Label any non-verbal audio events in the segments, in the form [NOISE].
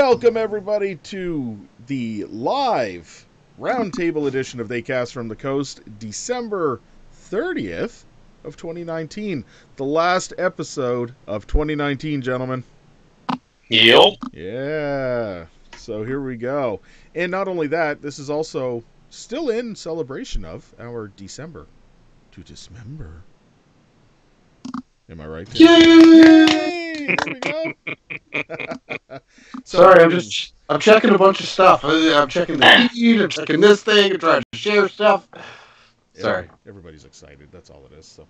Welcome everybody to the live roundtable edition of They Cast from the Coast, December 30th of 2019. The last episode of 2019, gentlemen. Yep. Yeah. So here we go. And not only that, this is also still in celebration of our December to Dismember. Am I right? Tim? Yay! Yay! There we go. [LAUGHS] So- Sorry, I'm just I'm checking a bunch of stuff. I- I'm checking the [COUGHS] feed. I'm checking this thing. I'm trying to share stuff. Sorry. Everybody's excited. That's all it is. So,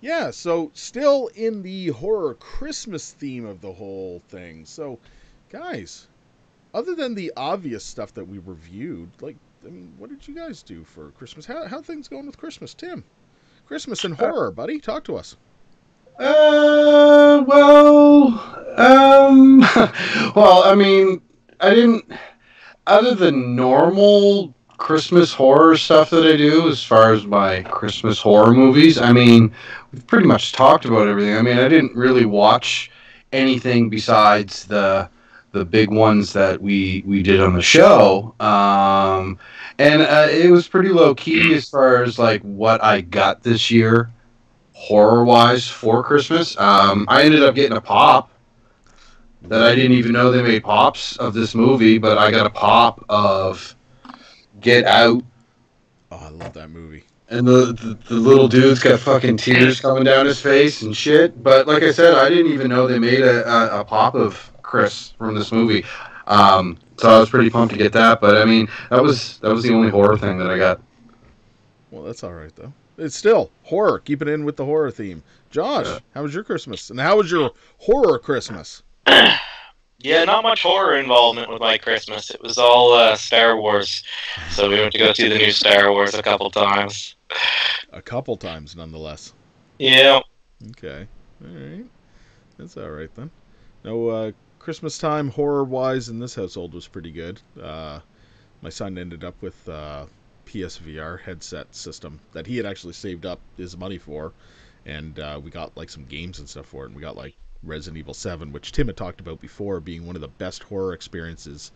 yeah. So, still in the horror Christmas theme of the whole thing. So, guys, other than the obvious stuff that we reviewed, like, I mean, what did you guys do for Christmas? How how things going with Christmas, Tim? Christmas and uh, horror, buddy. Talk to us. Uh, well, um, [LAUGHS] well, I mean, I didn't. Other than normal Christmas horror stuff that I do, as far as my Christmas horror movies, I mean, we've pretty much talked about everything. I mean, I didn't really watch anything besides the the big ones that we we did on the show. Um, and uh, it was pretty low key as far as like what I got this year horror wise for Christmas. Um, I ended up getting a pop that I didn't even know they made pops of this movie, but I got a pop of Get Out, Oh, I love that movie. and the, the the little dude's got fucking tears coming down his face and shit. But like I said, I didn't even know they made a, a, a pop of Chris from this movie. Um, so I was pretty pumped to get that. But I mean, that was that was the only horror thing that I got. Well, that's all right though. It's still horror. Keep it in with the horror theme. Josh, Yeah. how was your Christmas? And how was your horror Christmas? [CLEARS THROAT] Yeah, not much horror involvement with my Christmas. It was all uh, Star Wars. So we went to go see the new Star Wars a couple times. [SIGHS] A couple times, nonetheless. Yeah. Okay. All right. That's all right then. No, uh, Christmas time horror wise in this household was pretty good. Uh, my son ended up with uh, PSVR headset system that he had actually saved up his money for, and uh, we got like some games and stuff for it. And we got like Resident Evil 7, which Tim had talked about before being one of the best horror experiences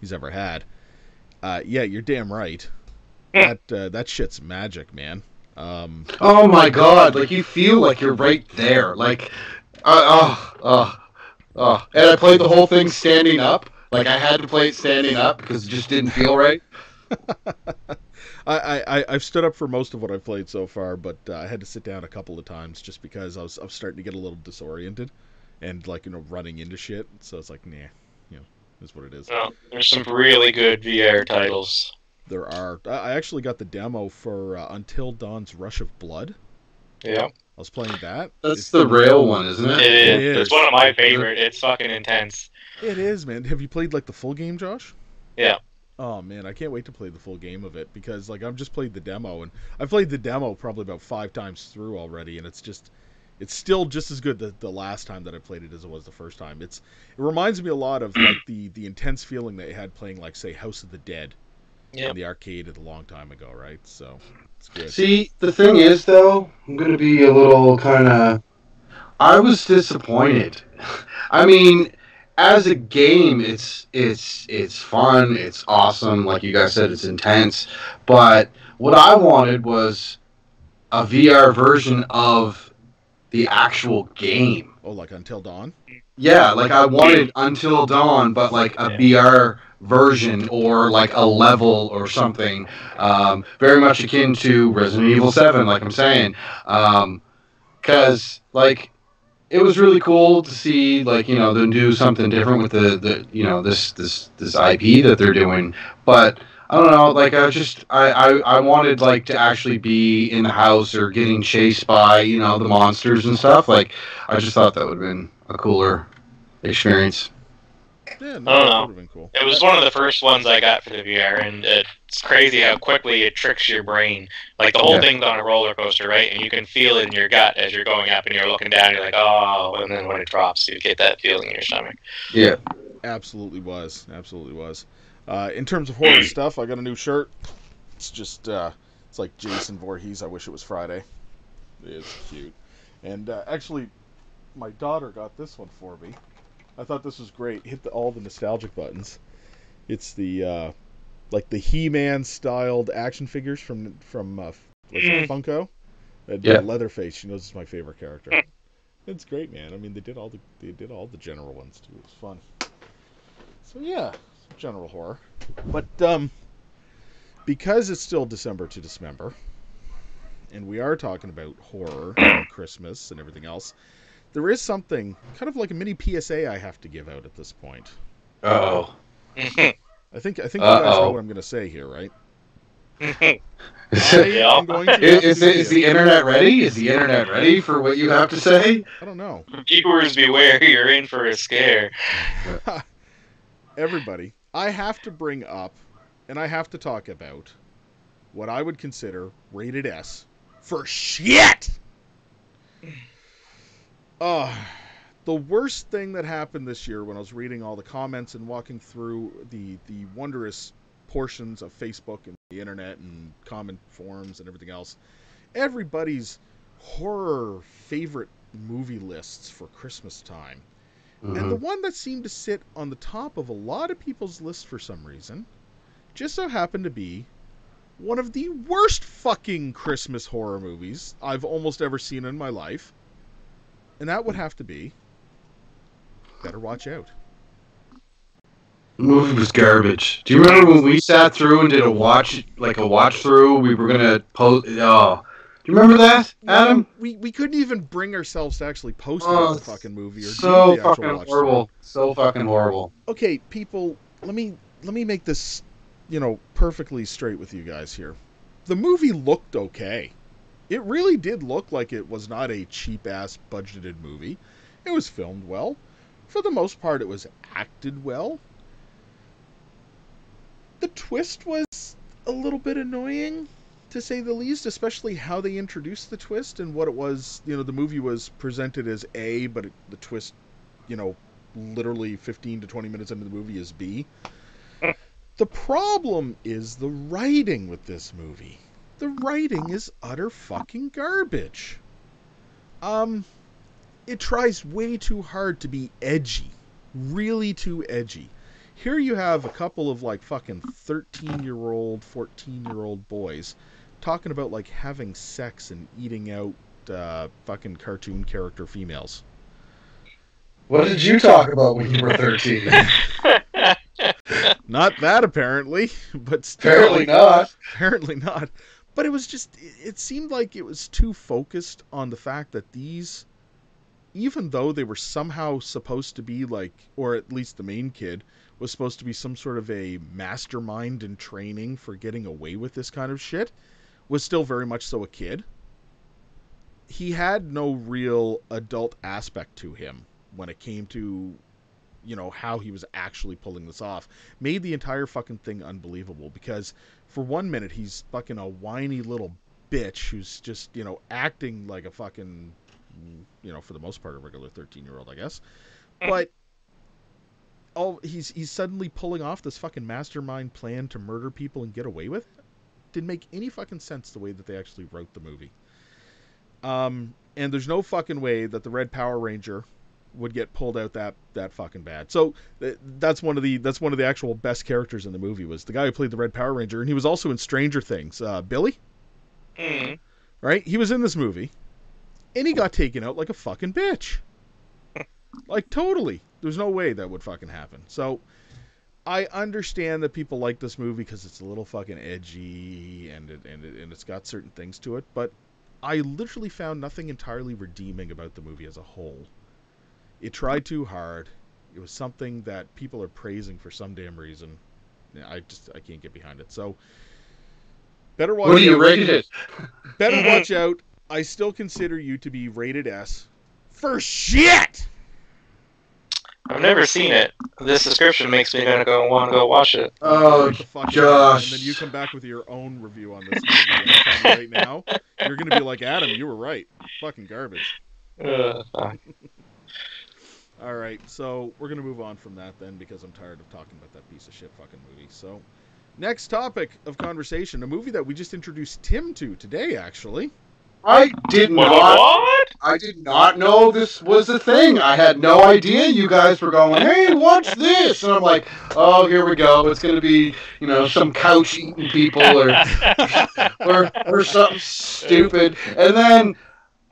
he's ever had. Uh, yeah, you're damn right. [LAUGHS] that uh, that shit's magic, man. Um, Oh my god! Like you feel like you're right there. Like, uh, oh, oh, oh. And I played the whole thing standing up. Like I had to play it standing up because it just didn't feel right. [LAUGHS] I, I, I- I've stood up for most of what I've played so far, but uh, I had to sit down a couple of times just because I was, I was starting to get a little disoriented and like you know running into shit. So it's like, nah, you know, is what it is. Well, there's some really good VR titles. There are. I I actually got the demo for uh, Until Dawn's Rush of Blood. Yeah. I was playing that. That's It's- the rail one, isn't It it? is. It is. It's one of my favorite. It's fucking intense. It is, man. Have you played like the full game, Josh? Yeah. Oh man, I can't wait to play the full game of it because like I've just played the demo and I've played the demo probably about five times through already, and it's just it's still just as good the, the last time that I played it as it was the first time. It's it reminds me a lot of like the the intense feeling that I had playing like say House of the Dead Yep. in the arcade a long time ago, right? So it's good. See, the thing is, though, I'm gonna be a little kind of. I was disappointed. [LAUGHS] I mean, as a game, it's it's it's fun, it's awesome. Like you guys said, it's intense. But what I wanted was a VR version of the actual game. Oh, like Until Dawn. Yeah, like I wanted Until Dawn, but like a VR version or like a level or something. Um, very much akin to Resident Evil 7, like I'm saying. Because, like, it was really cool to see, like, you know, them do something different with the, the you know, this, this, this IP that they're doing. But I don't know. Like I just I, I I wanted like to actually be in the house or getting chased by you know the monsters and stuff. Like I just thought that would have been a cooler experience. Yeah, no, I don't know. been cool. It was one of the first ones I got for the VR, and it's crazy how quickly it tricks your brain. Like the whole Yeah. thing's on a roller coaster, right? And you can feel it in your gut as you're going up, and you're looking down. You're like, oh, and then when it drops, you get that feeling in your stomach. Yeah. Absolutely was. Absolutely was. Uh, in terms of horror [CLEARS THROAT] stuff, I got a new shirt. It's just, uh, it's like Jason Voorhees. I wish it was Friday. It's cute. And uh, actually, my daughter got this one for me. I thought this was great. Hit the, all the nostalgic buttons. It's the uh, like the He-Man styled action figures from from uh, what's Mm. Funko. Uh, Yeah. Leatherface. She knows it's my favorite character. It's great, man. I mean, they did all the they did all the general ones too. It was fun. So yeah, general horror. But um, because it's still December to Dismember, and we are talking about horror [COUGHS] and Christmas and everything else, there is something kind of like a mini PSA I have to give out at this point. Oh. [LAUGHS] I think I think you guys know Uh-oh. what I'm going to say here, right? is, [LAUGHS] I Yeah. am going to have to is, the, is say the it. internet ready? Is the internet ready for what you have to say? I don't know. Viewers beware, you're in for a scare. [LAUGHS] Everybody, I have to bring up and I have to talk about what I would consider rated S for shit. [SIGHS] Uh, the worst thing that happened this year when I was reading all the comments and walking through the the wondrous portions of Facebook and the internet and comment forums and everything else, everybody's horror favorite movie lists for Christmas time. And the Mhm. one that seemed to sit on the top of a lot of people's lists for some reason just so happened to be one of the worst fucking Christmas horror movies I've almost ever seen in my life. And that would have to be Better Watch Out. The movie was garbage. Do you remember when we sat through and did a watch, like a watch through? We were gonna post. Oh, do you remember that, Adam? we, we couldn't even bring ourselves to actually post Oh, the fucking movie or So do the actual fucking watch horrible. So fucking horrible. okay, people, let me let me make this, you know, perfectly straight with you guys here. The movie looked okay. It really did look like it was not a cheap ass budgeted movie. It was filmed well. For the most part it was acted well. The twist was a little bit annoying to say the least, especially how they introduced the twist and what it was, you know, the movie was presented as A, but it, the twist, you know, literally 15 to 20 minutes into the movie is B. the problem is the writing with this movie. The writing is utter fucking garbage. Um, it tries way too hard to be edgy. Really too edgy. Here you have a couple of like fucking 13 year old, 14 year old boys talking about like having sex and eating out uh, fucking cartoon character females. What did you talk about when you were 13? [LAUGHS] Not that apparently, but still, Apparently not. apparently not. But it was just it, it seemed like it was too focused on the fact that these even though they were somehow supposed to be like or at least the main kid was supposed to be some sort of a mastermind in training for getting away with this kind of shit was still very much so a kid. He had no real adult aspect to him when it came to you know how he was actually pulling this off made the entire fucking thing unbelievable because for one minute he's fucking a whiny little bitch who's just you know acting like a fucking you know for the most part a regular 13 year old i guess but oh he's he's suddenly pulling off this fucking mastermind plan to murder people and get away with it didn't make any fucking sense the way that they actually wrote the movie um and there's no fucking way that the red power ranger would get pulled out that that fucking bad. So th- that's one of the that's one of the actual best characters in the movie was the guy who played the Red Power Ranger, and he was also in Stranger Things. Uh, Billy, Mm. right? He was in this movie, and he got taken out like a fucking bitch. like totally. There's no way that would fucking happen. So I understand that people like this movie because it's a little fucking edgy and it, and it, and it's got certain things to it, but I literally found nothing entirely redeeming about the movie as a whole. It tried too hard. It was something that people are praising for some damn reason. I just I can't get behind it. So better watch. What do you rate it? Better watch out. I still consider you to be rated S for shit. I've never seen it. This description makes me gonna go want to go watch it. Oh, What fuck is Josh. that? And then you come back with your own review on this movie. And I'm telling you right now, you're gonna be like Adam. You were right. Fucking garbage. Ugh, fuck. All right, so we're gonna move on from that then because I'm tired of talking about that piece of shit fucking movie. So, next topic of conversation, a movie that we just introduced Tim to today, actually. I did What? not. what? I did not know this was a thing. I had no idea you guys were going, hey, watch this. And I'm like, oh, here we go. It's going to be, you know, some couch eating people or, [LAUGHS] or, or something stupid. And then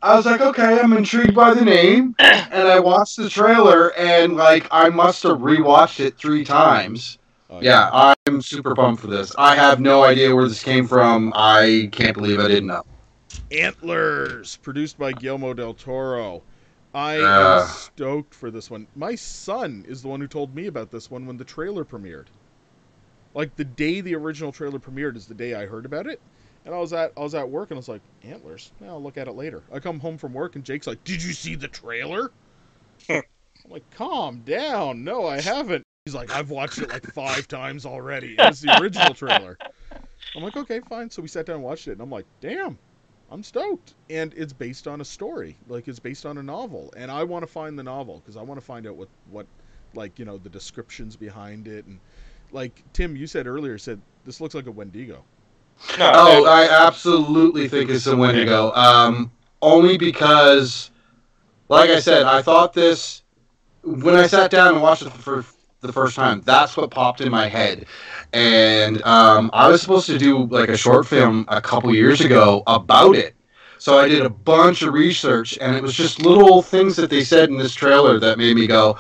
I was like, okay, I'm intrigued by the name. [CLEARS THROAT] And I watched the trailer and, like, I must have rewatched it three times. Oh, Yeah, I'm super pumped for this. I have no idea where this came from. I can't believe I didn't know. Antlers, produced by Guillermo del Toro. I Ah. am stoked for this one. My son is the one who told me about this one when the trailer premiered. Like the day the original trailer premiered is the day I heard about it. And I was at I was at work and I was like, Antlers? No, I'll look at it later. I come home from work and Jake's like, Did you see the trailer? [LAUGHS] I'm like, calm down. No, I haven't. He's like, I've watched it like five [LAUGHS] times already. And it's the original trailer. I'm like, okay, fine. So we sat down and watched it, and I'm like, damn, I'm stoked. And it's based on a story, like it's based on a novel, and I want to find the novel because I want to find out what what like you know the descriptions behind it and like Tim, you said earlier, said this looks like a Wendigo. No, Oh, I absolutely think it's a Wendigo. Um, only because, like I said, I thought this when I sat down and watched it for the first time. That's what popped in my head, and um, I was supposed to do like a short film a couple years ago about it. So I did a bunch of research, and it was just little things that they said in this trailer that made me go,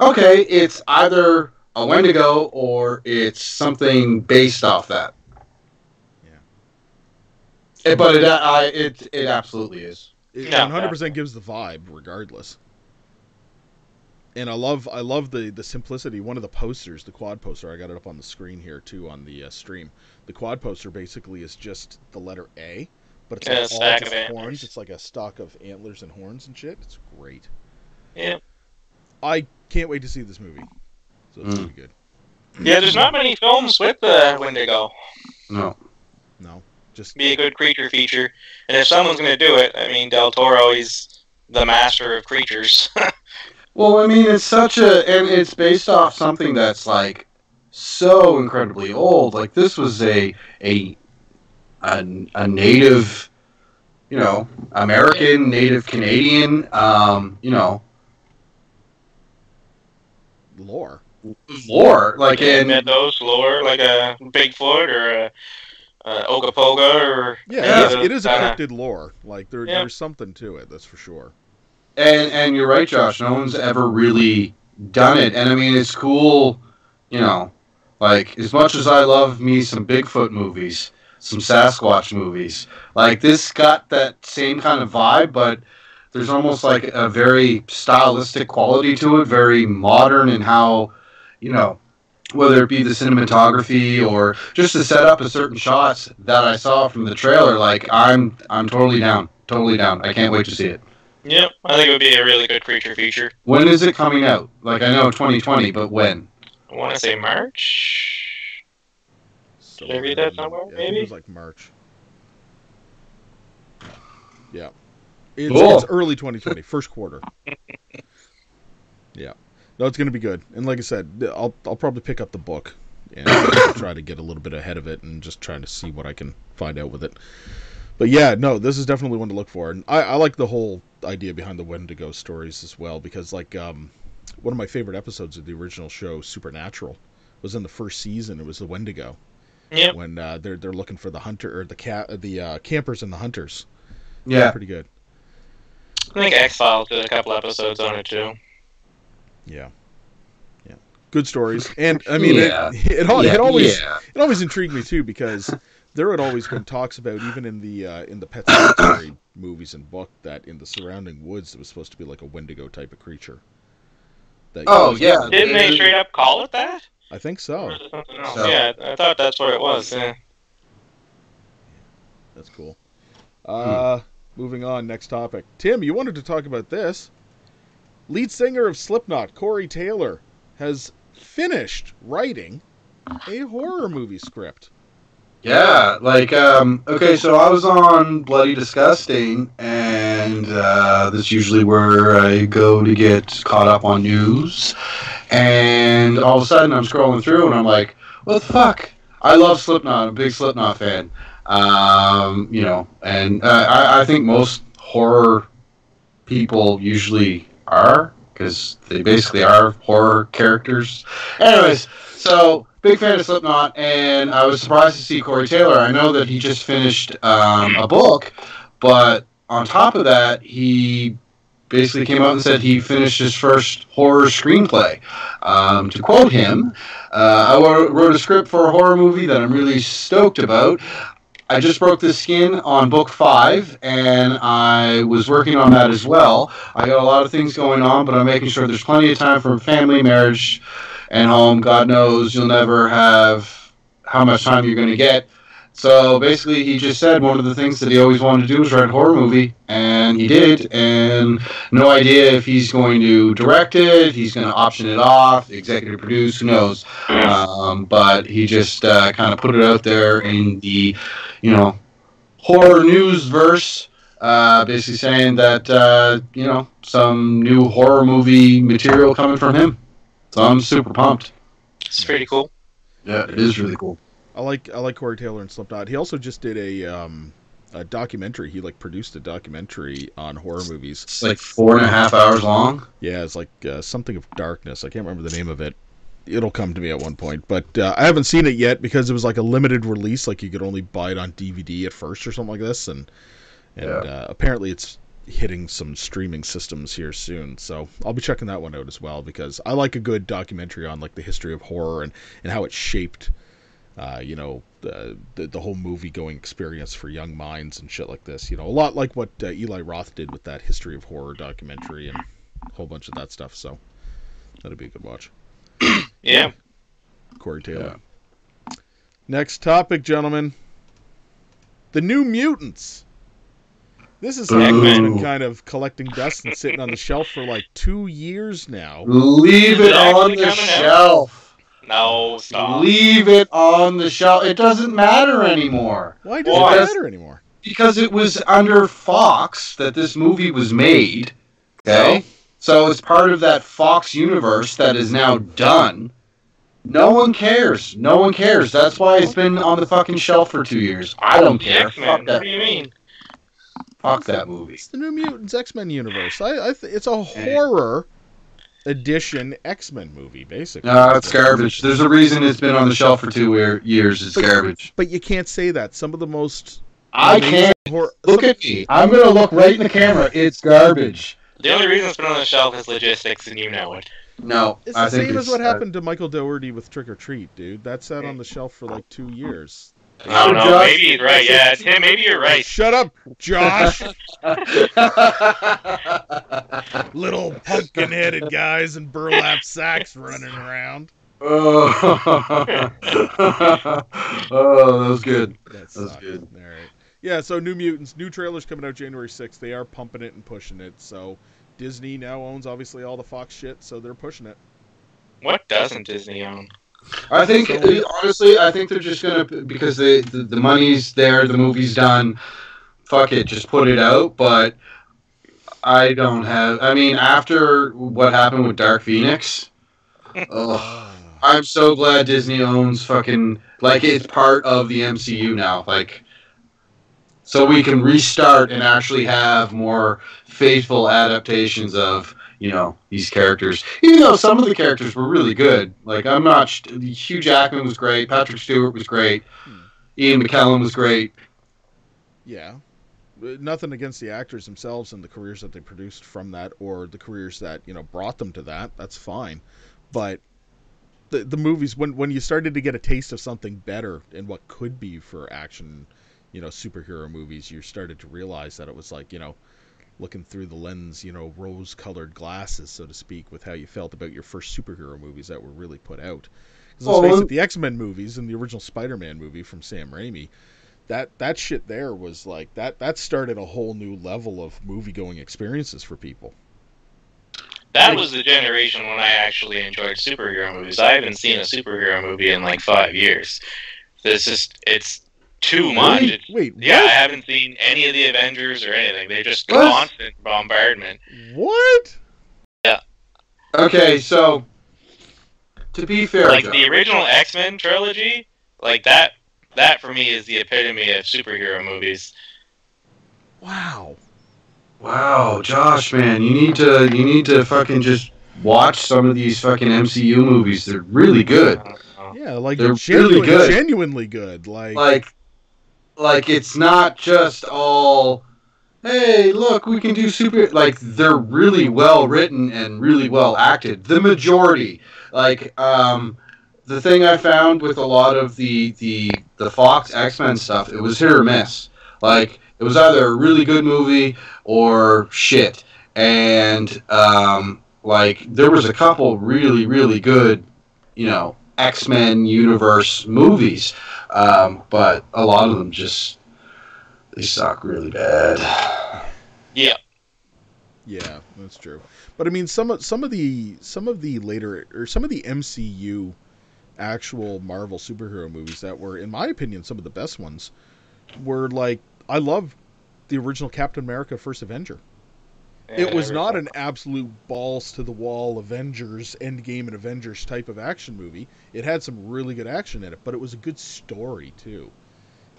"Okay, it's either a Wendigo or it's something based off that." Eh, But it, I, it, it absolutely is. It Yeah. 100% gives the vibe, regardless. And I love I love the the simplicity. One of the posters, the quad poster, I got it up on the screen here too on the uh, stream. The quad poster basically is just the letter A, but it's like all stack just of antlers. horns. It's like a stock of antlers and horns and shit. It's great. Yeah. I can't wait to see this movie. So it's Mm. gonna be good. Yeah, there's not many films with the Wendigo. No. No, just Be a good creature feature, and if someone's gonna do it, I mean, Del Toro, he's the master of creatures. [LAUGHS] Well, I mean, it's such a, and it's based off something that's like so incredibly old. Like this was a a a, a native, you know, American, native Canadian, um, you know, lore. lore. Like in mythos, lore, like a Bigfoot or a, a Ogopogo or Yeah, Yeah. It, is, it is a kinda- cryptid lore. Like there, Yeah. there's something to it. That's for sure. And and you're right, Josh. No one's ever really done it. And I mean, it's cool, you know. Like as much as I love me some Bigfoot movies, some Sasquatch movies, like this got that same kind of vibe, but there's almost like a very stylistic quality to it, very modern in how, you know, whether it be the cinematography or just the setup of certain shots that I saw from the trailer. Like I'm I'm totally down, totally down. I can't wait to see it. Yep, I think it would be a really good creature feature. When is it coming out? Like I know 2020, but when? I want to say March. So Did I read that somewhere, I think it was like March. Yeah. It's, Cool. it's early 2020, first quarter. yeah. No, it's going to be good. And like I said, I'll I'll probably pick up the book and [COUGHS] try to get a little bit ahead of it and just trying to see what I can find out with it. But yeah, no, this is definitely one to look for. And I, I like the whole idea behind the Wendigo stories as well because like um one of my favorite episodes of the original show Supernatural was in the first season. It was the Wendigo Yep. when uh, they're they're looking for the hunter or the cat the uh, campers and the hunters. Yeah. pretty good. I think X Files did a couple episodes on it too. Yeah, yeah, good stories. And I mean, Yeah. it, it, al- yeah, it always yeah. it always intrigued me too because there had always been talks about even in the uh, in the Pet Sematary [COUGHS] movies and book that in the surrounding woods it was supposed to be like a Wendigo type of creature. That Oh, yeah. Didn't they straight up call it that? I think so. So- Yeah, I thought that's what it was. Yeah. That's cool. Uh, moving on. Next topic. Tim, you wanted to talk about this. Lead singer of Slipknot, Corey Taylor, has finished writing a horror movie script. Yeah, like um, okay, so I was on Bloody Disgusting, and uh, that's usually where I go to get caught up on news. And all of a sudden, I'm scrolling through, and I'm like, "What the fuck?" I love Slipknot. I'm a big Slipknot fan. Um, you know, and uh, I, I think most horror people usually are because they basically are horror characters. Anyways, so big fan of Slipknot, and I was surprised to see Corey Taylor. I know that he just finished um, a book, but on top of that, he basically came out and said he finished his first horror screenplay. Um, to quote him, uh, I wrote, a script for a horror movie that I'm really stoked about. I just broke the skin on book five, and I was working on that as well. I got a lot of things going on, but I'm making sure there's plenty of time for family, marriage, and home. God knows you'll never have how much time you're going to get. So basically, he just said one of the things that he always wanted to do was write a horror movie, and he did. And no idea if he's going to direct it, he's going to option it off, executive produce, who knows. Um, but he just uh, kind of put it out there in the, you know, horror news verse, uh, basically saying that uh, you know some new horror movie material coming from him. So I'm super pumped. It's pretty cool. Yeah, it is really cool. I like I like Corey Taylor and Slipknot. He also just did a um, a documentary. He like produced a documentary on horror movies. It's like four and a half hours long. Yeah, it's like uh, something of darkness. I can't remember the name of it. It'll come to me at one point, but uh, I haven't seen it yet because it was like a limited release. Like you could only buy it on DVD at first or something like this, and and Yeah. uh, apparently it's hitting some streaming systems here soon. So I'll be checking that one out as well because I like a good documentary on like the history of horror and and how it shaped, uh, you know, the, the the whole movie going experience for young minds and shit like this. You know, a lot like what uh, Eli Roth did with that history of horror documentary and a whole bunch of that stuff. So that'd be a good watch. [COUGHS] Yeah. Corey Taylor. Next topic, gentlemen. The New Mutants. This is something that's been kind of collecting dust and sitting on the shelf for like two years now. Leave it on the coming out? shelf. No, stop. Leave it on the shelf. It doesn't matter anymore Why does Why? it matter anymore? because it was under Fox that this movie was made. Okay, so it's part of that Fox universe that is now done. No one cares. No one cares. That's why it's been on the fucking shelf for two years. I don't care. X-Men. Fuck What do you mean? Fuck that movie. It's the New Mutants X Men universe. I, I th- it's a horror edition X Men movie, basically. No, it's garbage. There's a reason it's been on the shelf for two year- years. It's But- garbage. But you can't say that. Some of the most I can't. Hor- Look some- at me. I'm gonna look right in the camera. It's garbage. The only reason it's been on the shelf is logistics, and you know it. No, It's I the think same as it's, what uh, happened to Michael Dougherty with Trick or Treat, dude. That sat on the shelf for like two years. I don't know. Josh- Maybe he's right. Yeah, Tim. Maybe you're right. Shut up, Josh. [LAUGHS] Little pumpkin-headed guys in burlap sacks running around. oh, [LAUGHS] oh, that was good. That That's sucked. good. All right. Yeah. So New Mutants, new trailers coming out January sixth. They are pumping it and pushing it. So Disney now owns obviously all the Fox shit, so they're pushing it. What doesn't Disney own? I think uh, honestly, I think they're just gonna because they, the the money's there, the movie's done. Fuck it, just put it out. But I don't have. I mean, after what happened with Dark Phoenix, ugh, [LAUGHS] I'm so glad Disney owns fucking like it's part of the MCU now. Like, so we can restart and actually have more faithful adaptations of you know these characters. Even though some of the characters were really good. Like I'm not. Hugh Jackman was great. Patrick Stewart was great. Hmm. Ian McKellen was great. Yeah. Uh, Nothing against the actors themselves and the careers that they produced from that, or the careers that you know brought them to that. That's fine, but the the movies when when you started to get a taste of something better and what could be for action, you know, superhero movies, you started to realize that it was like you know, looking through the lens, you know, rose-colored glasses, so to speak, with how you felt about your first superhero movies that were really put out. 'Cause let's Well, face it, the X Men movies and the original Spider Man movie from Sam Raimi, that that shit there was like that that started a whole new level of movie going experiences for people. That was the generation when I actually enjoyed superhero movies. I haven't seen a superhero movie in like five years. This is it's too much. Really? It's- Wait, yeah, I haven't seen any of the Avengers or anything. They're just What? constant bombardment. What? Yeah. Okay, so to be fair, Like Josh, the original X Men trilogy, like that. That for me is the epitome of superhero movies. Wow. wow, Josh, man, you need to you need to fucking just watch some of these fucking MCU movies. They're really good. Uh, Yeah, like They're genuine, really good. genuinely good. Like, Like, like it's not just all. Hey, look, we can do super. Like they're really well written and really well acted. The majority, like, um, the thing I found with a lot of the the the Fox X Men stuff, it was hit or miss. Like it was either a really good movie or shit. And um, like there was a couple really really good, you know, X Men universe movies, um, but a lot of them just they suck really bad. Yeah, Yeah, that's true. But I mean, some of some of the some of the later or some of the MCU actual Marvel superhero movies that were, in my opinion, some of the best ones were like I love the original Captain America: First Avenger. It was not an absolute balls to the wall Avengers Endgame and Avengers type of action movie. It had some really good action in it, but it was a good story too,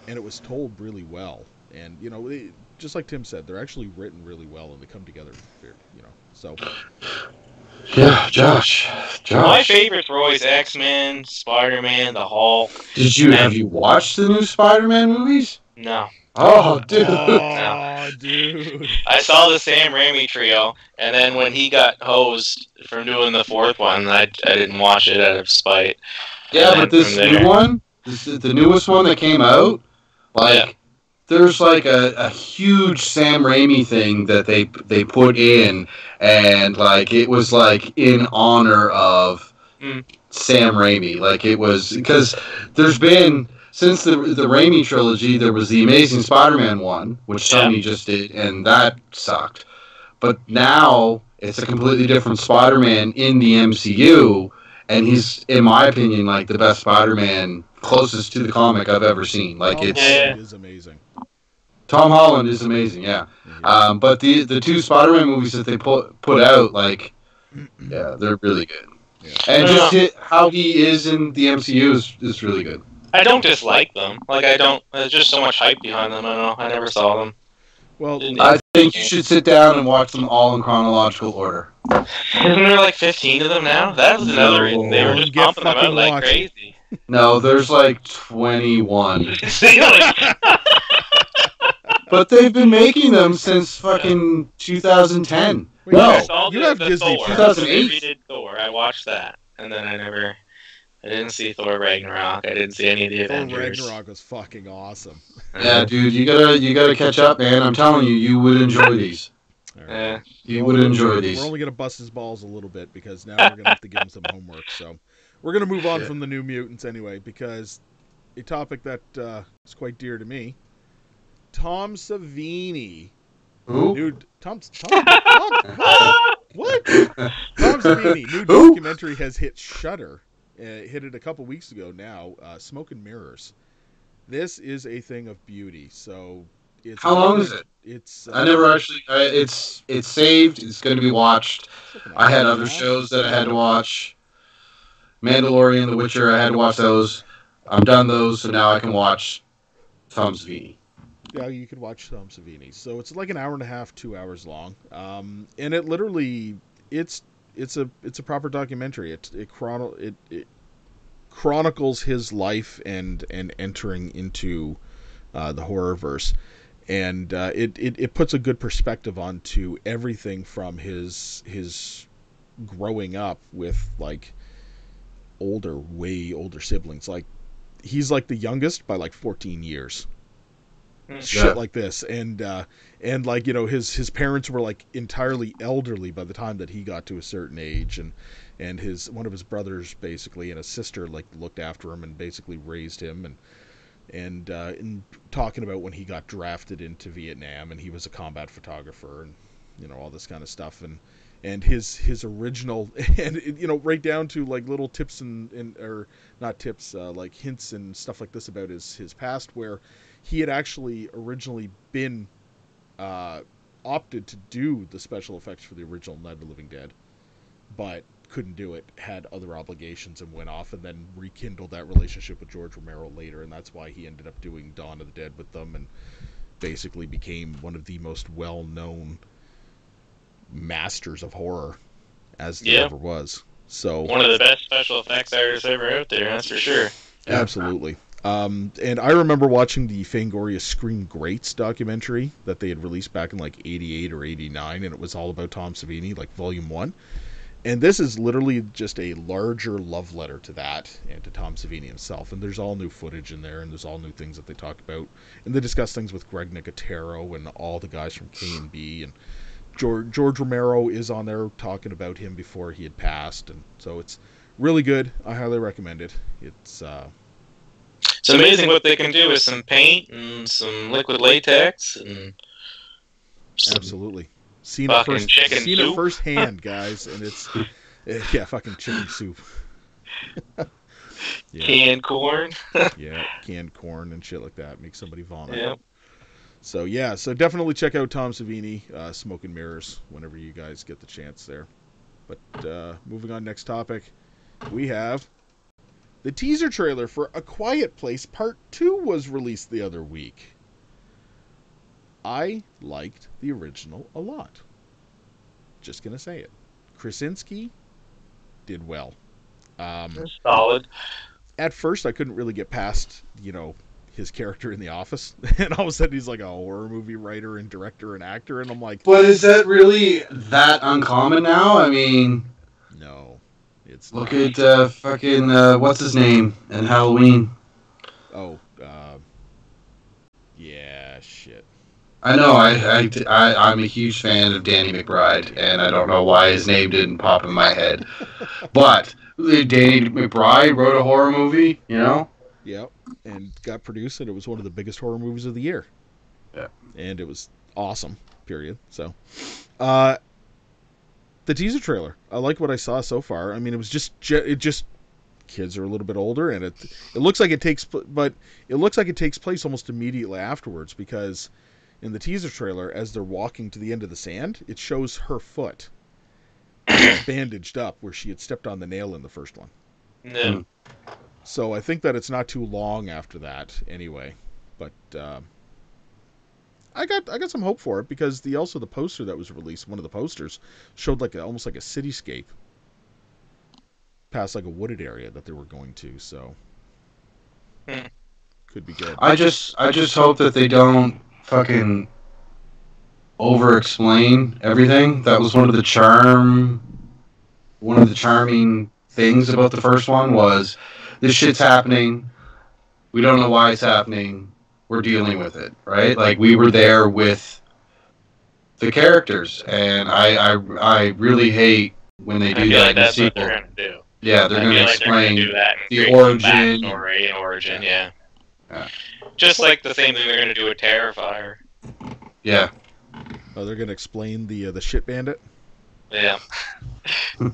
and it was told really well. And you know, it, just like Tim said, they're actually written really well, and they come together. You know, so Yeah, Josh, My Josh, favorites were always X Men, Spider Man, the Hulk. did you have you watched the new Spider-Man movies? No, Oh, dude. oh, [LAUGHS] dude, I saw the Sam Raimi trio, and then when he got hosed from doing the fourth one, I, I didn't watch it out of spite. Yeah, but this from new one, this, the newest one that came out, like Yeah. there's like a, a huge Sam Raimi thing that they they put in, and like it was like in honor of Mm. Sam Raimi. Like it was because there's been since the the Raimi trilogy, there was the Amazing Spider-Man one, which Yeah. Sony just did, and that sucked. But now it's a completely different Spider-Man in the MCU, and he's, in my opinion, like the best Spider-Man, closest to the comic I've ever seen. Like it's Yeah. Holland is amazing. Tom Holland is amazing, yeah. Um, but the the two Spider-Man movies that they put put out, like, yeah, they're really good. Yeah. And just how he is in the MCU is, is really good. I don't dislike them. Like I don't. There's just so much hype behind them. I don't know. I never saw them. Well, I think you should sit down and watch them all in chronological order. Isn't there like 15 of them now? That was another reason they were just Get pumping them out like watching. crazy. No, there's like 21. [LAUGHS] But they've been making them since fucking 2010. Wait, No. You have the Disney Thor. Plus. 2008? They Thor. I watched that, and then I never. I didn't see Thor Ragnarok. I didn't see any of the Thor Avengers. Ragnarok was fucking awesome. [LAUGHS] Yeah, dude, you gotta you gotta catch up, man. I'm telling you, you would enjoy these. All right. Eh, You would enjoy these. We're only gonna bust his balls a little bit because now we're gonna have to give him some homework. So we're gonna move on Shit. from the New Mutants anyway because a topic that uh, is quite dear to me. Tom Savini, Who? dude. Tom, Tom, Tom what? [LAUGHS] what? Tom Savini, new Who? documentary has hit Shutter. Uh, hit it a couple weeks ago now. Uh, Smoke and Mirrors. This is a thing of beauty. So it's How long is it? It's. Uh, I never actually. I, it's it's saved. It's going to be watched. it's like an I had other and a half. shows that I had to watch. Mandalorian, The Witcher. I had to watch those. I'm done those, so now I can watch Thumbs Savini. Yeah, you could watch Tom Savini. So it's like an hour and a half, two hours long, um, and it literally it's it's a it's a proper documentary. It it chrono it, it chronicles his life and and entering into uh, the horror verse, and uh, it, it it puts a good perspective onto everything from his his growing up with like older, way older siblings. Like he's like the youngest by like 14 years shit Yeah. like this. And uh and like you know his his parents were like entirely elderly by the time that he got to a certain age. And and his one of his brothers basically and a sister like looked after him and basically raised him. And and uh in talking about when he got drafted into Vietnam and he was a combat photographer and you know all this kind of stuff. And and his his original [LAUGHS] and you know right down to like little tips and, and or not tips uh, like hints and stuff like this about his his past where he had actually originally been uh, opted to do the special effects for the original Night of the Living Dead, but couldn't do it, had other obligations, and went off, and then rekindled that relationship with George Romero later, and that's why he ended up doing Dawn of the Dead with them, and basically became one of the most well-known masters of horror as there Yeah. ever was. So One of the best special effects artists ever out there, that's for sure. Absolutely. Um, and I remember watching the Fangoria Screen Greats documentary that they had released back in like 88 or 89, and it was all about Tom Savini, like volume one. And this is literally just a larger love letter to that and to Tom Savini himself. And there's all new footage in there, and there's all new things that they talk about. And they discuss things with Greg Nicotero and all the guys from KNB. And George, George Romero is on there talking about him before he had passed. And so it's really good. I highly recommend it. It's uh, It's amazing what they can do with some paint and some liquid latex and Absolutely. Seen it fucking first, chicken seen it firsthand, guys, and it's eh, yeah, fucking chicken soup. [LAUGHS] yeah, canned corn. [LAUGHS] yeah, canned corn and shit like that make somebody vomit. Yeah. So yeah, so definitely check out Tom Savini, uh, Smoke and Mirrors, whenever you guys get the chance there. But uh, moving on, next topic, we have the teaser trailer for A Quiet Place Part Two was released the other week. I liked the original a lot. Just gonna say it. Krasinski did well. Um, Solid. at first I couldn't really get past, you know, his character in the office. [LAUGHS] And all of a sudden he's like a horror movie writer and director and actor and I'm like, But is that really that uncommon now? I mean, no. It's look at uh, fucking uh, what's his name and Halloween. Oh, uh, yeah, shit. I know. I, I, I I'm a huge fan of Danny McBride, and I don't know why his name didn't pop in my head. [LAUGHS] But Danny McBride wrote a horror movie. You know. Yep. And got produced and it was one of the biggest horror movies of the year. Yeah. And it was awesome, period. So uh the teaser trailer. I like what I saw so far. I mean, it was just it just kids are a little bit older and it it looks like it takes but it looks like it takes place almost immediately afterwards because in the teaser trailer as they're walking to the end of the sand, it shows her foot [COUGHS] bandaged up where she had stepped on the nail in the first one. Yeah. So I think that it's not too long after that, anyway. But um, I got I got some hope for it because the also the poster that was released, one of the posters showed like a, almost like a cityscape past like a wooded area that they were going to. So Hmm. could be good. I just I just hope that they don't fucking over explain everything. That was one of the charm one of the charming things about the first one was this shit's happening. We don't know why it's happening. We're dealing with it, right? Like we were there with the characters and I I, I really hate when they I do feel that like in the that's what sequel. they're gonna do. Yeah, they're I going to feel like they're gonna explain do that and the create origin. backstory and origin, yeah. Yeah. Just like the same thing they're gonna do with Terrifier. Yeah. Oh, they're gonna explain the uh, the shit bandit. Yeah. [LAUGHS]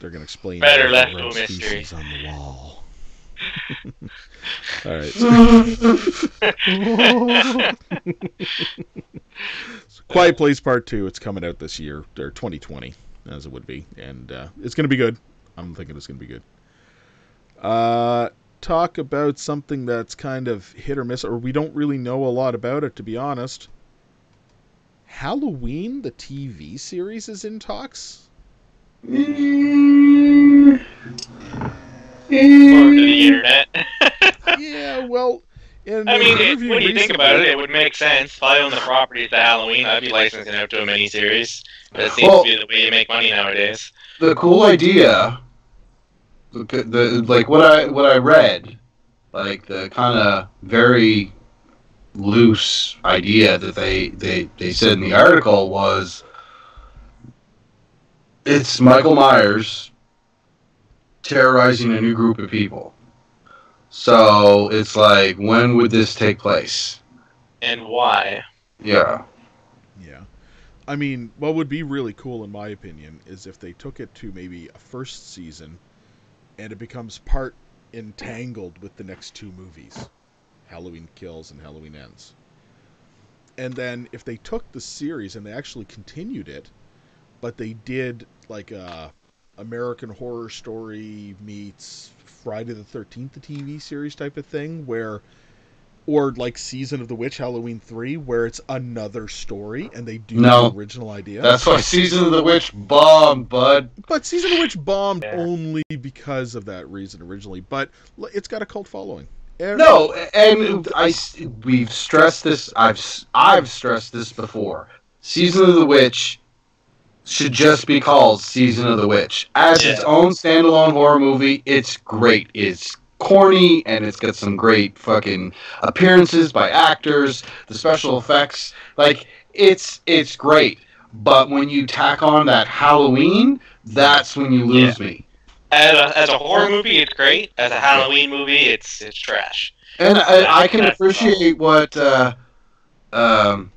They're gonna explain Better the left red no mystery. species on the wall. [LAUGHS] All right. [LAUGHS] Quiet Place Part Two. It's coming out this year or 2020, as it would be, and uh, it's going to be good. I'm thinking it's going to be good. Uh, talk about something that's kind of hit or miss, or we don't really know a lot about it, to be honest. Halloween, the TV series, is in talks. According to the internet. [LAUGHS] [LAUGHS] yeah, well, in I mean, it, when you think about it, it would make sense. If I own the property to Halloween, I'd be licensing out to a miniseries. That seems Well- to be the way you make money nowadays. the cool idea the, the like what i what i read like the kind of very loose idea that they they they said in the article was it's Michael Myers terrorizing a new group of people. So it's like, when would this take place? And why? Yeah. Yeah. I mean, what would be really cool, in my opinion, is if they took it to maybe a first season and it becomes part entangled with the next two movies Halloween Kills and Halloween Ends. And then if they took the series and they actually continued it, but they did like a American Horror Story meets Friday the 13th, the TV series type of thing, where or like Season of the Witch, Halloween three, where it's another story and they do No. the original idea. That's why Season of the Witch bombed, bud. But Season of the Witch bombed Yeah. only because of that reason originally. But it's got a cult following. Every- No, and I s- we've stressed this. I've s- I've stressed this before. Season of the Witch should just be called Season of the Witch as its own standalone horror movie. It's great. It's corny and it's got some great fucking appearances by actors. The special effects, like it's it's great. But when you tack on that Halloween, that's when you lose me. As a, as a horror movie, it's great. As a Halloween movie, it's it's trash. And I, I can appreciate what, uh, um,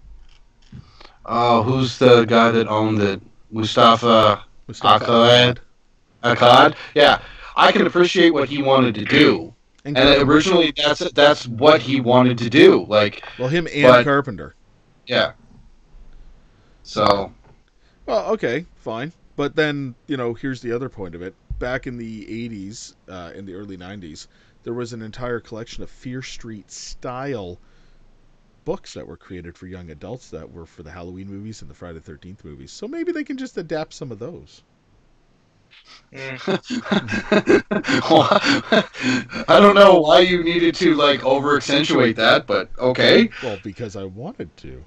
oh, who's the guy that owned it? Moustapha Moustapha Akkad. Akkad? Yeah, I can appreciate what he wanted to do. And And originally, that's that's what he wanted to do. Like, well, him and but- Carpenter. yeah. So, Well, okay, fine. But then, you know, here's the other point of it. Back in the 80s, uh, in the early 90s, there was an entire collection of Fear Street style books that were created for young adults that were for the Halloween movies and the Friday the 13th movies. So maybe they can just adapt some of those. Mm. [LAUGHS] I don't know why you needed to like over accentuate that, but okay. Well, because I wanted to.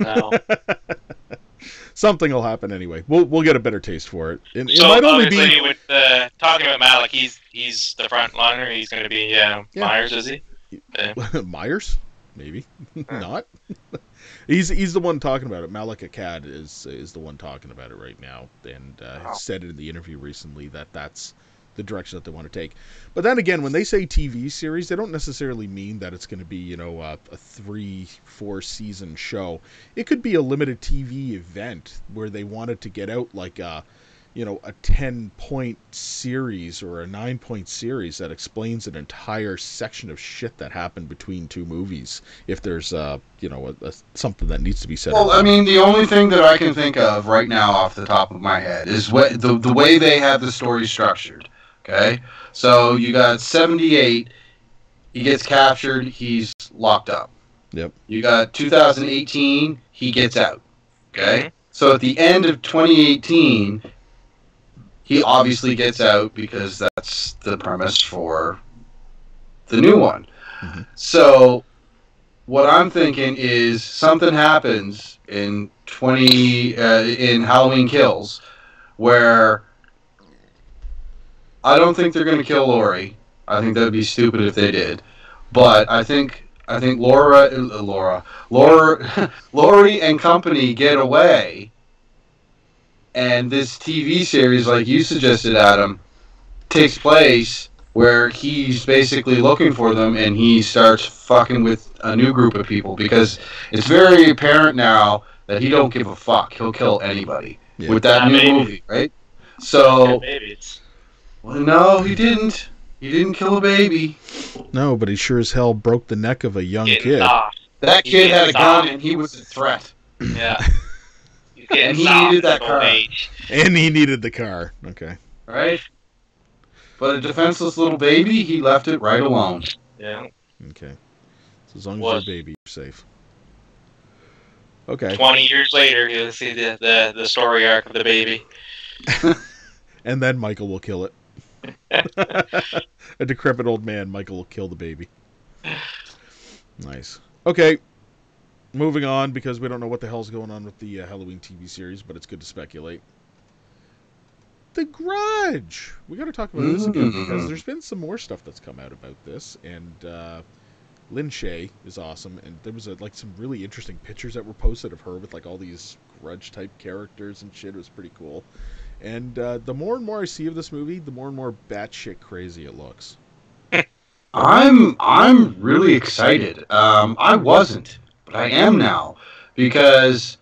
No. [LAUGHS] Something will happen anyway. We'll we'll get a better taste for it. It, it so might only obviously, be with uh, talking about Malek, he's he's the front liner. He's going to be uh, Yeah. Myers, is he? [LAUGHS] Myers, maybe [LAUGHS] not. [LAUGHS] he's he's the one talking about it. Malek Akkad is is the one talking about it right now, and uh, Wow. said in the interview recently that that's the direction that they want to take. But then again, when they say TV series, they don't necessarily mean that it's going to be you know a, a three four season show. It could be a limited TV event where they wanted to get out like a you know a 10 point series or a 9 point series that explains an entire section of shit that happened between two movies if there's uh you know a, a, something that needs to be said Well, about I mean, the only thing that I can think of right now off the top of my head is what the, the way they have the story structured. Okay? So you got 78, he gets captured, he's locked up. Yep. You got 2018, he gets out. Okay? Mhm. So at the end of 2018, he obviously gets out because that's the premise for the new one. Mhm. So what I'm thinking is something happens in 20 uh, in Halloween Kills where I don't think they're going to kill Laurie. I think that'd be stupid if they did. But I think I think Laura uh, Laura Laura [LAUGHS] Laurie and company get away and this TV series like you suggested Adam takes place where he's basically looking for them and he starts fucking with a new group of people because it's very apparent now that he don't give a fuck. He'll kill anybody Yeah. with that Yeah, new maybe. movie, right? So maybe well, no, he didn't. He didn't kill a baby. no but he sure as hell broke the neck of a young getting kid soft. That He kid had a didn't gun stop. and he was a threat. Yeah. [LAUGHS] He's getting And he needed that car. age. and he needed the car okay Right? But a defenseless little baby, he left it right alone. Yeah. okay so as long as Was- you're a baby you're safe okay Twenty years later, you'll see the, the, the story arc of the baby. [LAUGHS] and then michael will kill it [LAUGHS] a decrepit old man michael will kill the baby nice okay moving on because we don't know what the hell's going on with the uh, halloween tv series but it's good to speculate the grudge we got to talk about this again because Mm. there's been some more stuff that's come out about this and uh, Lin Shaye is awesome, and there was a, like some really interesting pictures that were posted of her with like all these grudge type characters and shit. It was pretty cool. And uh, the more and more I see of this movie, the more and more batshit crazy it looks. [LAUGHS] I'm I'm really excited. Um, I wasn't, but I am now because,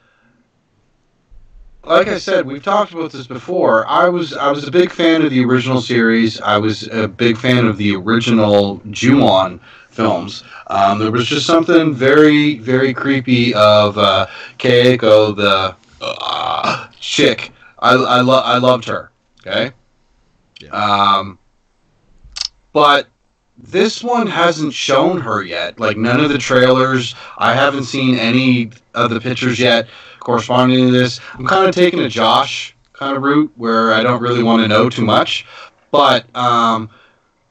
like I said, we've talked about this before. I was I was a big fan of the original series. I was a big fan of the original Ju-on films. Um, there was just something very very creepy of uh, Kayako, the uh, chick. I I, lo- I loved her. Okay. Yeah. Um, but this one hasn't shown her yet. Like none of the trailers. I haven't seen any of the pictures yet corresponding to this. I'm kind of taking a Josh kind of route where I don't really want to know too much. But um,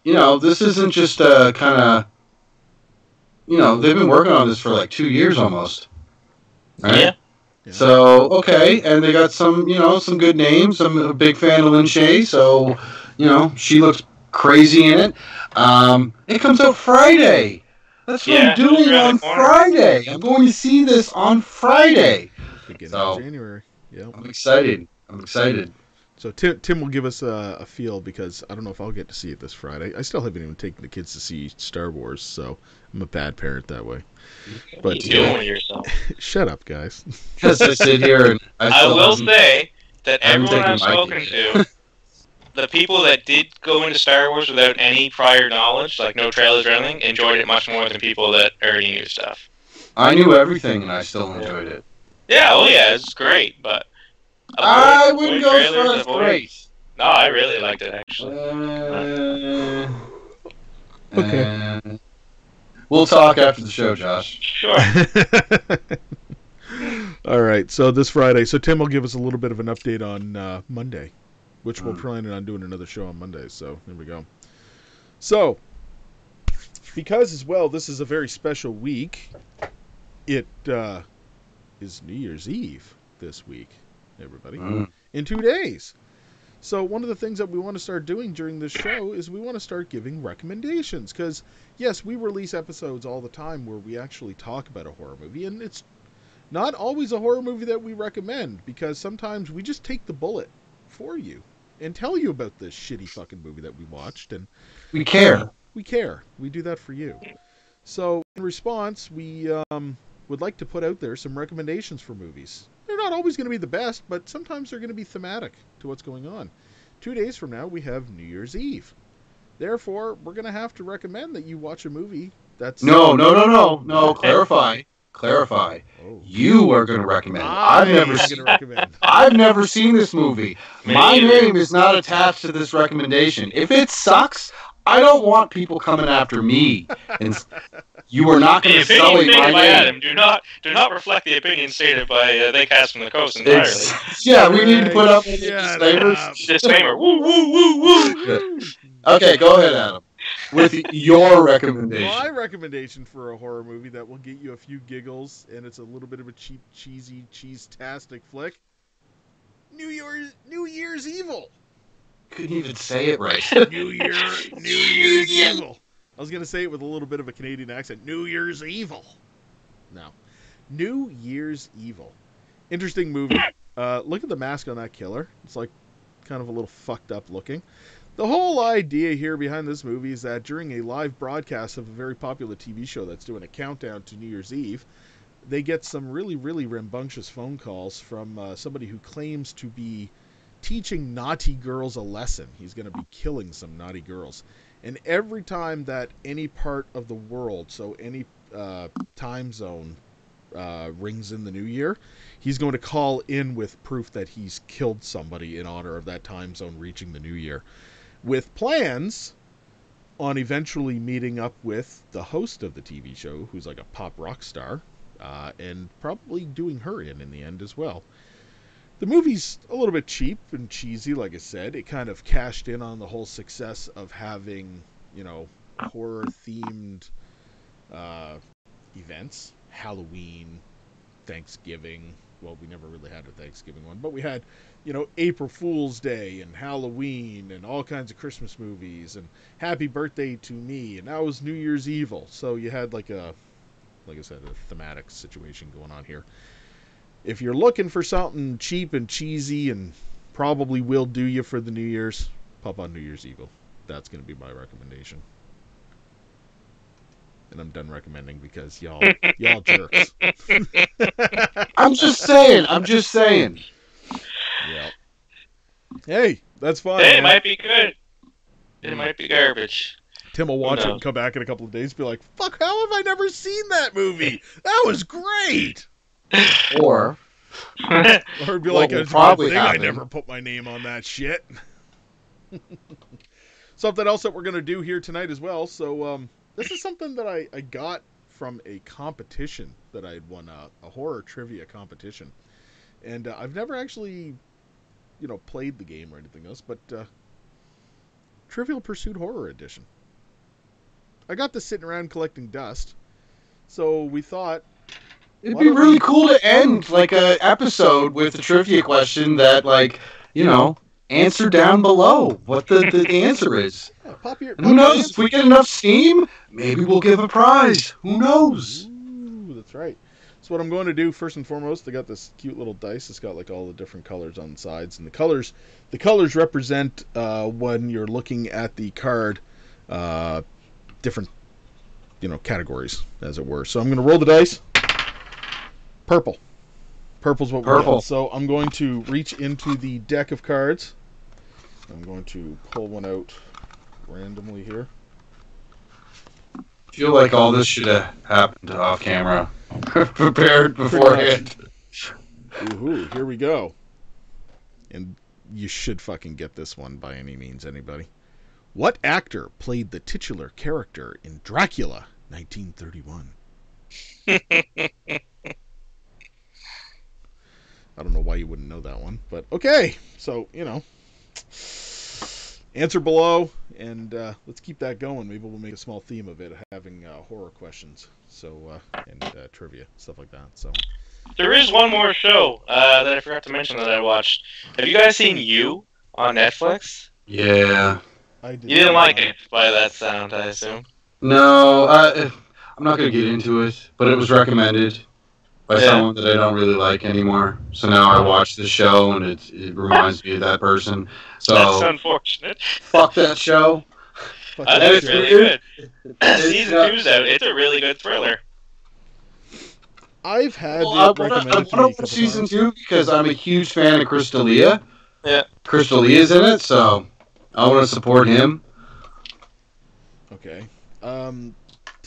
you know, this isn't just a kind of you know they've been working on this for like two years almost. Right? Yeah. Yeah. So okay, and they got some, you know, some good names. I'm a big fan of Lin Shaye, so you know she looks crazy in it. Um, it comes out Friday. That's what Yeah, I'm doing on. Friday. I'm going to see this on Friday. beginning So- of January. Yeah. I'm excited. I'm excited. So Tim, Tim will give us a, a feel because I don't know if I'll get to see it this Friday. I still haven't even taken the kids to see Star Wars, so I'm a bad parent that way. What But you doing with yourself? [LAUGHS] shut up, guys. Because I sit here and [LAUGHS] I, I will haven't- say that I'm everyone taking I've spoken to, [LAUGHS] the people that did go into Star Wars without any prior knowledge, like no trailers or anything, enjoyed it much more than people that already knew stuff. I knew everything and I still enjoyed it. Yeah, oh yeah, it's great, but I wouldn't go trailers, for avoid- great. No, I really liked it actually. Uh, Okay. uh, we'll talk after the show, Josh. Sure. [LAUGHS] All right. So this Friday, so Tim will give us a little bit of an update on uh, Monday, which we're planning on doing another show on Monday. So there we go. So because as well, this is a very special week. It uh, is New Year's Eve this week, everybody. Mm. in two days. So one of the things that we want to start doing during this show is we want to start giving recommendations because yes, we release episodes all the time where we actually talk about a horror movie and it's not always a horror movie that we recommend because sometimes we just take the bullet for you and tell you about this shitty fucking movie that we watched and We care. we care. We do that for you. So in response, we um, would like to put out there some recommendations for movies. They're not always going to be the best, but sometimes they're going to be thematic to what's going on. Two days from now, we have New Year's Eve. Therefore, we're going to have to recommend that you watch a movie that's No, no, no, no, no. Clarify. Clarify. Oh. You are going to recommend. I I've never seen. recommend. I've never seen this movie. Me My name is not attached to this recommendation. If it sucks, I don't want people coming after me. And you are not going to opinions sully stated my by name. Adam do not do not reflect the opinion stated by uh, they cast from the coast entirely. It's- yeah, we need to put up with the disclaimers. Disclaimer. Woo woo woo woo. Woo! Okay, go ahead, Adam. With [LAUGHS] your recommendation. My recommendation for a horror movie that will get you a few giggles and it's a little bit of a cheap, cheesy, cheese-tastic flick. New Year's New Year's Evil. Couldn't even say it right. [LAUGHS] New Year New [LAUGHS] Year's Evil. I was gonna say it with a little bit of a Canadian accent. New Year's Evil. No. New Year's Evil. Interesting movie. [CLEARS THROAT] Uh, look at the mask on that killer. It's like kind of a little fucked up looking. The whole idea here behind this movie is that during a live broadcast of a very popular TV show that's doing a countdown to New Year's Eve, they get some really, really rambunctious phone calls from uh, somebody who claims to be teaching naughty girls a lesson. He's going to be killing some naughty girls. And every time that any part of the world, so any uh, time zone, uh, rings in the new year, he's going to call in with proof that he's killed somebody in honor of that time zone reaching the new year. With plans on eventually meeting up with the host of the TV show, who's like a pop rock star, uh, and probably doing her in in the end as well. The movie's a little bit cheap and cheesy, like I said. It kind of cashed in on the whole success of having, you know, horror themed uh, events Halloween, Thanksgiving, well, we never really had a Thanksgiving one, but we had, you know, April Fool's Day and Halloween and all kinds of Christmas movies and Happy Birthday to Me, and that was New Year's Evil. So you had like a, like I said, a thematic situation going on here. If you're looking for something cheap and cheesy and probably will do you for the New Year's, pop on New Year's Evil. That's going to be my recommendation. And I'm done recommending because y'all y'all jerks. [LAUGHS] I'm just saying. I'm just saying. Yeah. Hey, that's fine. Hey, it might be good. It might be garbage. Tim will watch it and come back in a couple of days, and be like, "Fuck, how have I never seen that movie? That was great." [LAUGHS] Or Or [LAUGHS] be like, "It's probably thing I never put my name on that shit." [LAUGHS] something else that we're gonna do here tonight as well. So um, this is something that I, I got from a competition that I had won a, a horror trivia competition, and uh, I've never actually, you know, played the game or anything else, but uh, Trivial Pursuit Horror Edition. I got this sitting around collecting dust, so we thought it'd be really we- cool to end like a episode with a trivia question that, like, you know, answer down below what the, the [LAUGHS] answer is. yeah, pop your. And who knows? If we get enough steam, maybe we'll give a prize. Who knows? Ooh, that's right. So what I'm going to do first and foremost, I got this cute little dice. It's got like all the different colors on the sides, and the colors, the colors represent uh, when you're looking at the card, uh, different, you know, categories as it were. So I'm going to roll the dice. Purple. Purple's what we're Purple. So I'm going to reach into the deck of cards. I'm going to pull one out randomly here. I feel like all this should have happened off camera. [LAUGHS] Prepared beforehand. Ooh, here we go. And you should fucking get this one by any means, anybody. What actor played the titular character in Dracula, 1931? [LAUGHS] I don't know why you wouldn't know that one, but okay. So, you know, answer below, and uh, let's keep that going. Maybe we'll make a small theme of it, having uh, horror questions, so uh, and uh, trivia stuff like that. So, There is one more show uh, that I forgot to mention that I watched. Have you guys seen You on Netflix? Yeah. I did You didn't not- like it by that sound, I assume. No, I, I'm not going to get into it, but it was recommended by Yeah. someone that I don't really like anymore. So now I watch the show and it, it reminds me of that person. That's So unfortunate. fuck that show. Fuck I that think it's shit. really good. It's, Season uh, two's out. It's a really good thriller. I've had Well, I it want recommended to to me a watch season times. two because I'm a huge fan of Chris D'Elia. Yeah. Chris D'Elia's in it, so I want to support him. Okay. Um,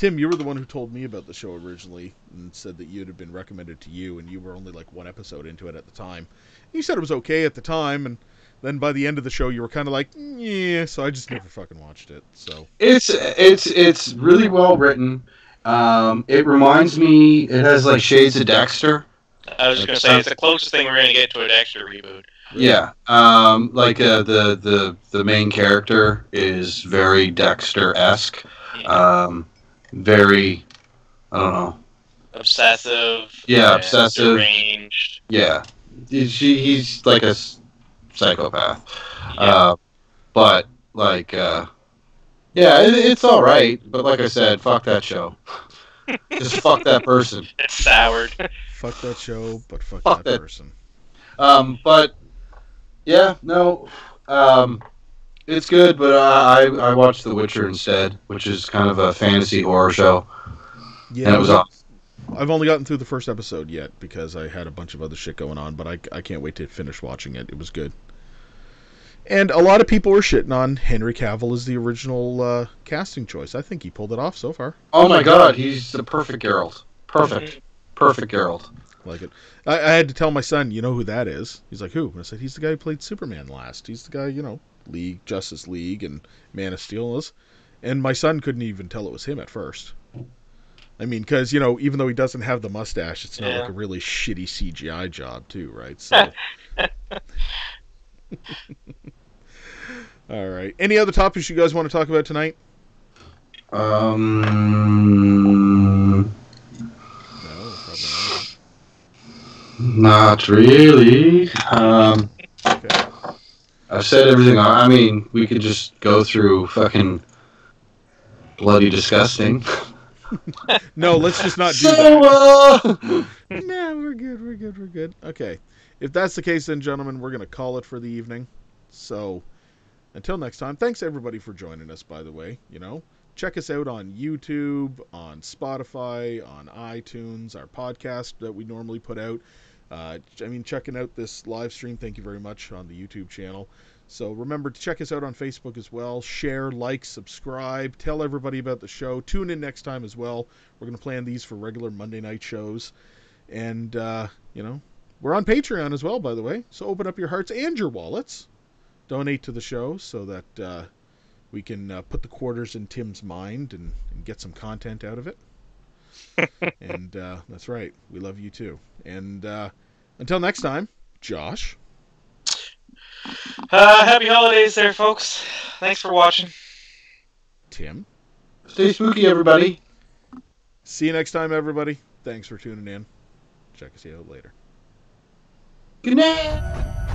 Tim, you were the one who told me about the show originally and said that you'd have been recommended to you, and you were only like one episode into it at the time. You said it was okay at the time, and then by the end of the show, you were kind of like, yeah. So I just never fucking watched it. So It's it's it's really well written. Um, it reminds me. It has like shades of Dexter. I was just gonna say it's the closest thing we're gonna get to a Dexter reboot. Yeah. Um, like uh, the the the main character is very Dexter esque. Um, very. I don't know. Obsessive. Yeah, and obsessive. Deranged. Yeah. She, he's like a s- psychopath. Uh, but like, uh, yeah, it, it's all right. But like I said, fuck that show. [LAUGHS] Just fuck that person. [LAUGHS] It's soured. fuck that show, but fuck, Fuck that, that- person. Um, but yeah, no, um, it's good. But I I I watched The Witcher instead, which is kind of a fantasy horror show, Yeah, and it was awesome. I've only gotten through the first episode yet because I had a bunch of other shit going on, but I, I can't wait to finish watching it. It was good. And a lot of people were shitting on Henry Cavill as the original uh, casting choice. I think he pulled it off so far. Oh my god, he's the perfect Geralt. Perfect, perfect Geralt. Like it. I, I had to tell my son, you know who that is? He's like, who? And I said, he's the guy who played Superman last. He's the guy, you know, League, Justice League, and Man of Steel is. And my son couldn't even tell it was him at first. I mean, because, you know, even though he doesn't have the mustache, it's not Yeah. like a really shitty CGI job, too, right? [LAUGHS] So. [LAUGHS] All right. Any other topics you guys want to talk about tonight? Um, No, not. Not really. Um, Okay. I've said everything. I mean, we could just go through fucking bloody disgusting. [LAUGHS] No, let's just not do that. Uh, [LAUGHS] no, we're good. We're good. We're good. Okay. If that's the case, then, gentlemen, we're going to call it for the evening. So, until next time, thanks everybody for joining us, by the way. You know, check us out on YouTube, on Spotify, on iTunes, our podcast that we normally put out. Uh, I mean, checking out this live stream, thank you very much on the YouTube channel. So remember to check us out on Facebook as well. Share, like, subscribe, tell everybody about the show. Tune in next time as well. We're going to plan these for regular Monday night shows. And, uh, you know, we're on Patreon as well, by the way. So open up your hearts and your wallets. Donate to the show so that uh, we can uh, put the quarters in Tim's mind and, and get some content out of it. [LAUGHS] and uh, that's right. We love you too. And uh, until next time, Josh. Uh, happy holidays there, folks. Thanks for watching. Tim. stay spooky, everybody. See you next time, everybody. Thanks for tuning in. Check us out later. Good night.